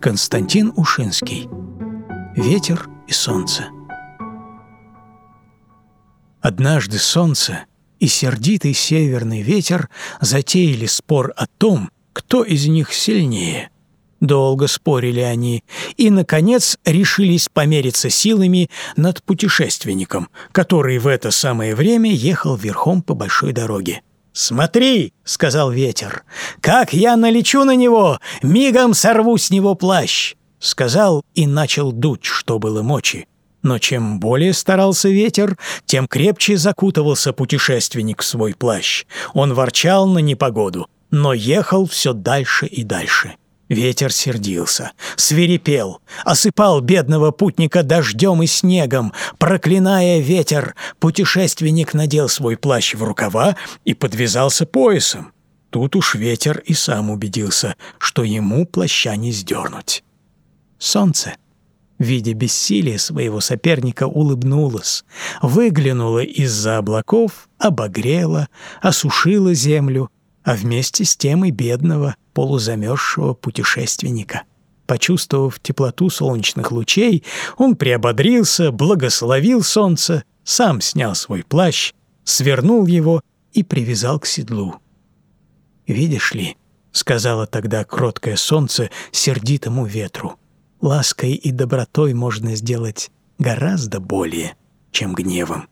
Константин Ушинский Ветер и солнце Однажды солнце и сердитый северный ветер затеяли спор о том, кто из них сильнее. Долго спорили они и, наконец, решились помериться силами над путешественником, который в это самое время ехал верхом по большой дороге. «Смотри», — сказал ветер, — «как я налечу на него, мигом сорву с него плащ», — сказал и начал дуть, что было мочи. Но чем более старался ветер, тем крепче закутывался путешественник в свой плащ. Он ворчал на непогоду, но ехал все дальше и дальше. Ветер сердился, свирепел, осыпал бедного путника дождем и снегом. Проклиная ветер, путешественник надел свой плащ в рукава и подвязался поясом. Тут уж ветер и сам убедился, что ему плаща не сдернуть. Солнце, видя бессилие своего соперника, улыбнулось, выглянуло из-за облаков, обогрело, осушило землю, а вместе с тем и бедного, полузамерзшего путешественника. Почувствовав теплоту солнечных лучей, он приободрился, благословил солнце, сам снял свой плащ, свернул его и привязал к седлу. «Видишь ли», — сказала тогда кроткое солнце сердитому ветру, «лаской и добротой можно сделать гораздо более, чем гневом».